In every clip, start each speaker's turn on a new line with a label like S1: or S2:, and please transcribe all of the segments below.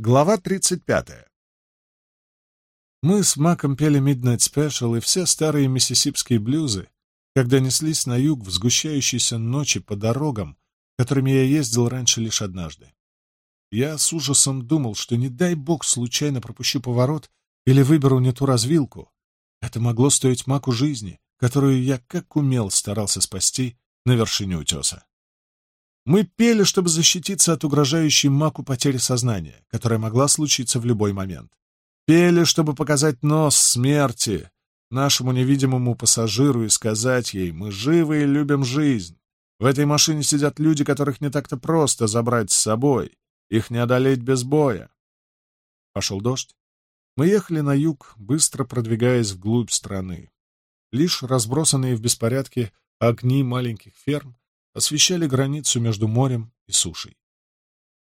S1: Глава 35. Мы с Маком пели Midnight Special и все старые миссисипские блюзы, когда неслись на юг в сгущающейся ночи по дорогам, которыми я ездил раньше лишь однажды. Я с ужасом думал, что не дай бог случайно пропущу поворот или выберу не ту развилку. Это могло стоить Маку жизни, которую я как умел старался спасти на вершине утеса. Мы пели, чтобы защититься от угрожающей маку потери сознания, которая могла случиться в любой момент. Пели, чтобы показать нос смерти нашему невидимому пассажиру и сказать ей «Мы живы и любим жизнь». В этой машине сидят люди, которых не так-то просто забрать с собой. Их не одолеть без боя. Пошел дождь. Мы ехали на юг, быстро продвигаясь вглубь страны. Лишь разбросанные в беспорядке огни маленьких ферм освещали границу между морем и сушей.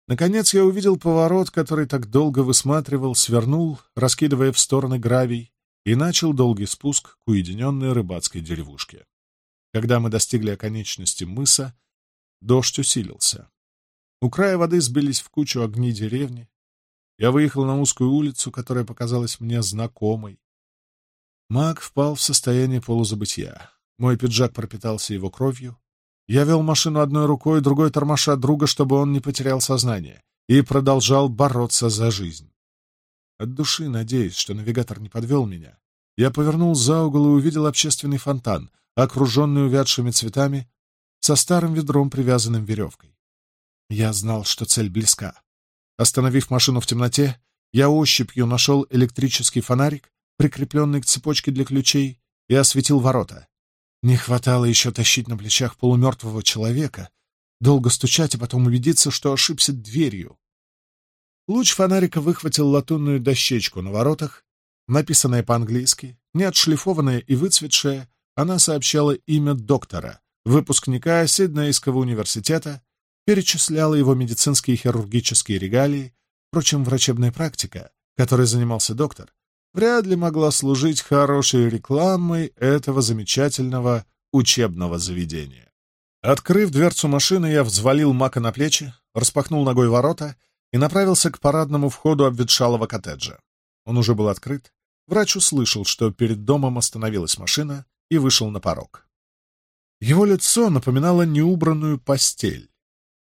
S1: Наконец я увидел поворот, который так долго высматривал, свернул, раскидывая в стороны гравий, и начал долгий спуск к уединенной рыбацкой деревушке. Когда мы достигли оконечности мыса, дождь усилился. У края воды сбились в кучу огни деревни. Я выехал на узкую улицу, которая показалась мне знакомой. Маг впал в состояние полузабытия. Мой пиджак пропитался его кровью, я вел машину одной рукой, другой тормоша друга, чтобы он не потерял сознание, и продолжал бороться за жизнь. От души, надеясь, что навигатор не подвел меня, я повернул за угол и увидел общественный фонтан, окруженный увядшими цветами, со старым ведром, привязанным веревкой. Я знал, что цель близка. Остановив машину в темноте, я ощупью нашел электрический фонарик, прикрепленный к цепочке для ключей, и осветил ворота. Не хватало еще тащить на плечах полумертвого человека, долго стучать, и потом убедиться, что ошибся дверью. Луч фонарика выхватил латунную дощечку на воротах, написанная по-английски, не отшлифованная и выцветшая, она сообщала имя доктора, выпускника Сиднейского университета, перечисляла его медицинские и хирургические регалии, впрочем, врачебная практика, которой занимался доктор, вряд ли могла служить хорошей рекламой этого замечательного учебного заведения. Открыв дверцу машины, я взвалил Мака на плечи, распахнул ногой ворота и направился к парадному входу обветшалого коттеджа. Он уже был открыт. Врач услышал, что перед домом остановилась машина, и вышел на порог. Его лицо напоминало неубранную постель.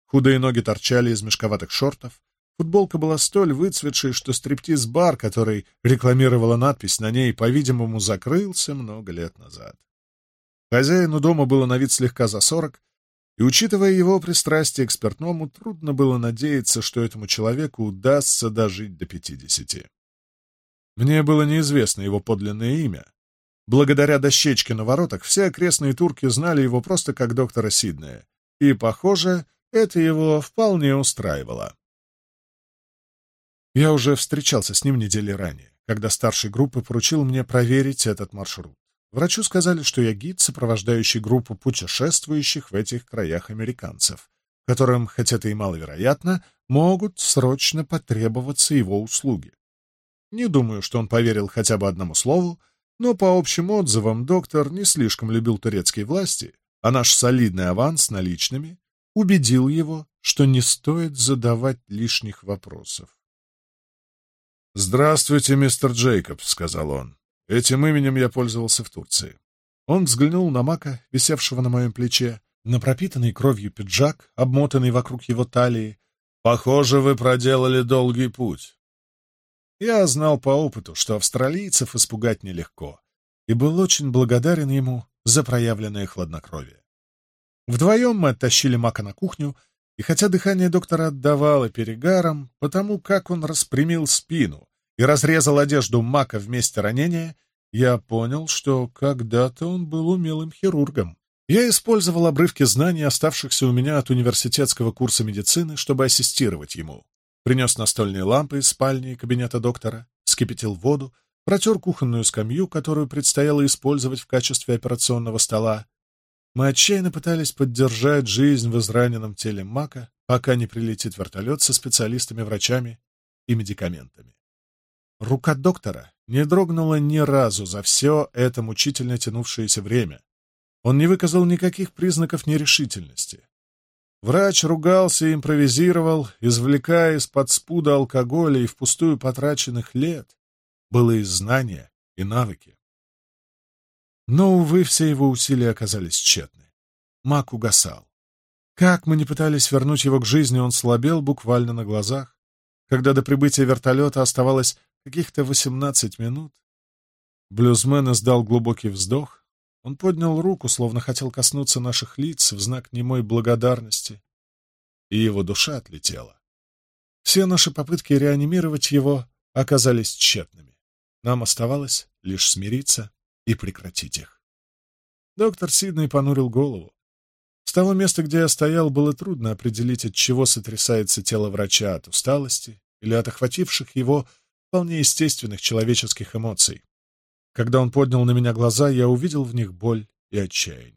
S1: Худые ноги торчали из мешковатых шортов, Футболка была столь выцветшей, что стриптиз-бар, который рекламировала надпись на ней, по-видимому, закрылся много лет назад. Хозяину дома было на вид слегка за сорок, и, учитывая его пристрастие к спиртному, трудно было надеяться, что этому человеку удастся дожить до пятидесяти. Мне было неизвестно его подлинное имя. Благодаря дощечке на воротах все окрестные турки знали его просто как доктора Сиднея, и, похоже, это его вполне устраивало. Я уже встречался с ним недели ранее, когда старший группы поручил мне проверить этот маршрут. Врачу сказали, что я гид, сопровождающий группу путешествующих в этих краях американцев, которым, хотя это и маловероятно, могут срочно потребоваться его услуги. Не думаю, что он поверил хотя бы одному слову, но по общим отзывам доктор не слишком любил турецкие власти, а наш солидный аванс наличными убедил его, что не стоит задавать лишних вопросов. «Здравствуйте, мистер Джейкобс», — сказал он. «Этим именем я пользовался в Турции». Он взглянул на Мака, висевшего на моем плече, на пропитанный кровью пиджак, обмотанный вокруг его талии. «Похоже, вы проделали долгий путь». Я знал по опыту, что австралийцев испугать нелегко, и был очень благодарен ему за проявленное хладнокровие. Вдвоем мы оттащили Мака на кухню и хотя дыхание доктора отдавало перегаром, потому как он распрямил спину и разрезал одежду Мака вместе ранения, я понял, что когда-то он был умелым хирургом. Я использовал обрывки знаний, оставшихся у меня от университетского курса медицины, чтобы ассистировать ему. Принес настольные лампы из спальни и кабинета доктора, вскипятил воду, протер кухонную скамью, которую предстояло использовать в качестве операционного стола, мы отчаянно пытались поддержать жизнь в израненном теле Мака, пока не прилетит вертолет со специалистами, врачами и медикаментами. Рука доктора не дрогнула ни разу за все это мучительно тянувшееся время. Он не выказал никаких признаков нерешительности. Врач ругался и импровизировал, извлекая из-под спуда алкоголя и впустую потраченных лет. Было и знания, и навыки. Но, увы, все его усилия оказались тщетны. Мак угасал. Как мы не пытались вернуть его к жизни, он слабел буквально на глазах. Когда до прибытия вертолета оставалось каких-то восемнадцать минут, блюзмен издал глубокий вздох. Он поднял руку, словно хотел коснуться наших лиц в знак немой благодарности, и его душа отлетела. Все наши попытки реанимировать его оказались тщетными. Нам оставалось лишь смириться и прекратить их. Доктор Сидней понурил голову. С того места, где я стоял, было трудно определить, от чего сотрясается тело врача, от усталости или от охвативших его вполне естественных человеческих эмоций. Когда он поднял на меня глаза, я увидел в них боль и отчаяние.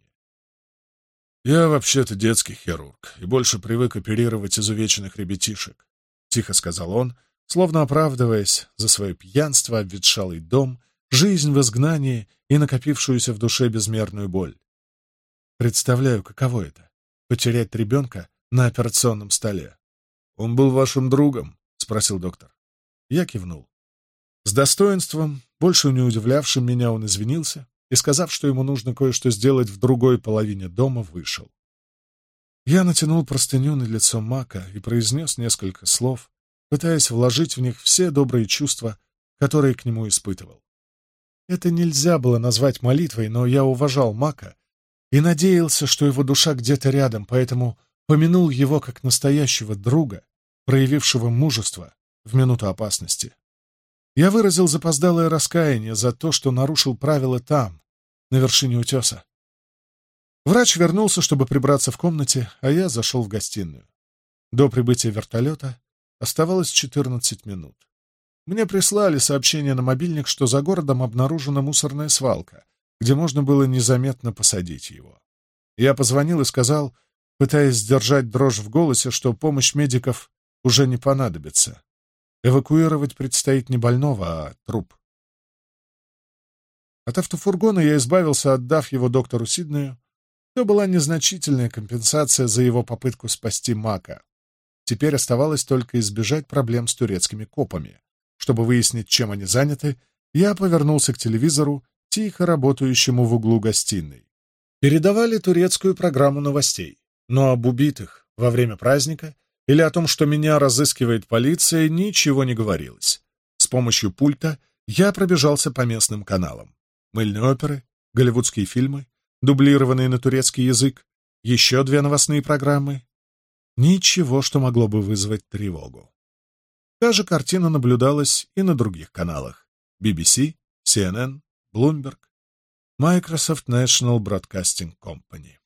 S1: «Я вообще-то детский хирург и больше привык оперировать изувеченных ребятишек», — тихо сказал он, словно оправдываясь за свое пьянство, обветшалый дом жизнь в изгнании и накопившуюся в душе безмерную боль. Представляю, каково это — потерять ребенка на операционном столе. «Он был вашим другом?» — спросил доктор. Я кивнул. С достоинством, больше не удивлявшим меня, он извинился и, сказав, что ему нужно кое-что сделать в другой половине дома, вышел. Я натянул простыню на лицо Мака и произнес несколько слов, пытаясь вложить в них все добрые чувства, которые к нему испытывал. Это нельзя было назвать молитвой, но я уважал Мака и надеялся, что его душа где-то рядом, поэтому помянул его как настоящего друга, проявившего мужество в минуту опасности. Я выразил запоздалое раскаяние за то, что нарушил правила там, на вершине утеса. Врач вернулся, чтобы прибраться в комнате, а я зашел в гостиную. До прибытия вертолета оставалось 14 минут. Мне прислали сообщение на мобильник, что за городом обнаружена мусорная свалка, где можно было незаметно посадить его. Я позвонил и сказал, пытаясь сдержать дрожь в голосе, что помощь медиков уже не понадобится. Эвакуировать предстоит не больного, а труп. От автофургона я избавился, отдав его доктору Сиднею. Это была незначительная компенсация за его попытку спасти Мака. Теперь оставалось только избежать проблем с турецкими копами чтобы выяснить, чем они заняты, я повернулся к телевизору, тихо работающему в углу гостиной. Передавали турецкую программу новостей, но об убитых во время праздника или о том, что меня разыскивает полиция, ничего не говорилось. С помощью пульта я пробежался по местным каналам. Мыльные оперы, голливудские фильмы, дублированные на турецкий язык, еще две новостные программы. Ничего, что могло бы вызвать тревогу. Та же картина наблюдалась и на других каналах BBC, CNN, Bloomberg, Microsoft National Broadcasting Company.